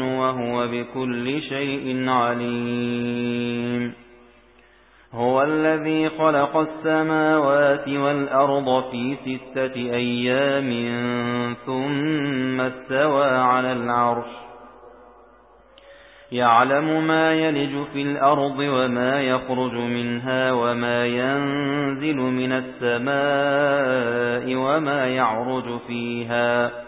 وهو بكل شيء عليم. هو الذي خلق السماوات والأرض في ستة أيام ثم استوى على العرش. يعلم ما يلج في الأرض وما يخرج منها وما ينزل من السماء وما يعرج فيها.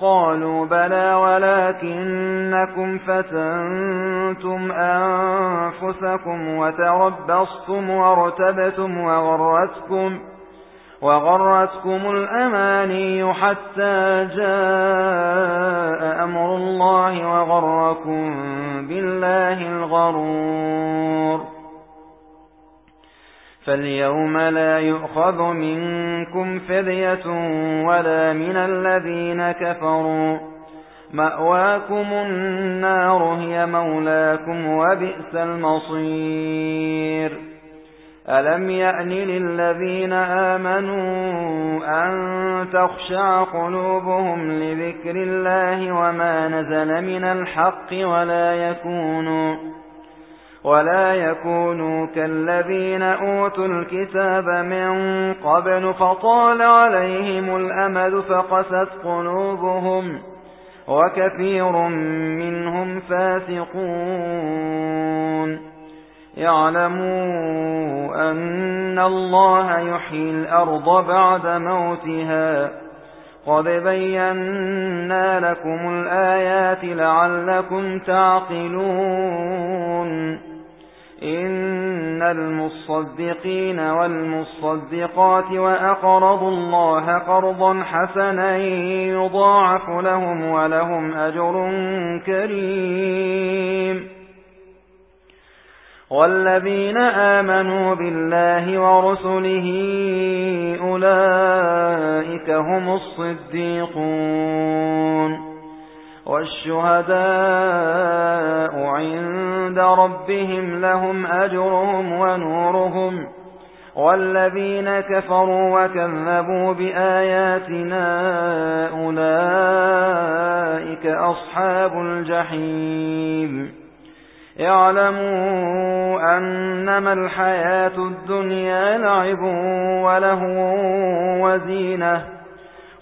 قالوا بلى ولكنكم فتنتم أنفسكم وتربصتم وارتبتم وغرتكم وغرتكم الأماني حتى جاء فاليوم لا يؤخذ منكم فدية ولا من الذين كفروا. مأواكم النار هي مولاكم وبئس المصير. ألم يأن للذين آمنوا أن تخشع قلوبهم لذكر الله وما نزل من الحق ولا يكونوا ولا يكونوا كالذين أوتوا الكتاب من قبل فطال عليهم الأمد فقست قلوبهم وكثير منهم فاسقون يعلموا أن الله يحيي الأرض بعد موتها قد بينا لكم الآيات لعلكم تعقلون إن المصدقين والمصدقات وأقرضوا الله قرضا حسنا يضاعف لهم ولهم أجر كريم والذين آمنوا بالله ورسله أولئك هم الصديقون والشهداء عند ربهم لهم أجرهم ونورهم والذين كفروا وكذبوا بآياتنا أولئك أصحاب الجحيم. اعلموا أنما الحياة الدنيا لعب وله وزينة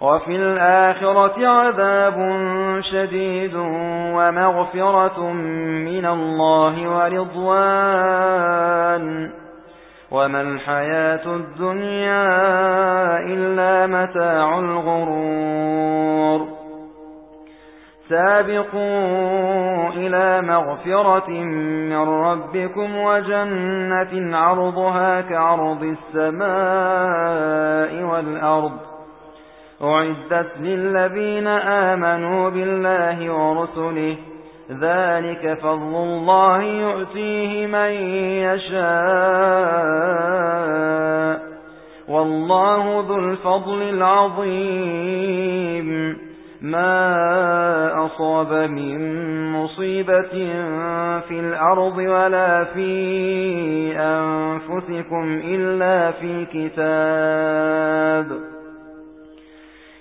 وفي الآخرة عذاب شديد ومغفرة من الله ورضوان. وما الحياة الدنيا إلا متاع الغرور. سابقوا إلى مغفرة من ربكم وجنة عرضها كعرض السماء والأرض. أعدت للذين آمنوا بالله ورسله ذلك فضل الله يؤتيه من يشاء. والله ذو الفضل العظيم. ما أصاب من مصيبة في الأرض ولا في أنفسكم إلا في كتاب.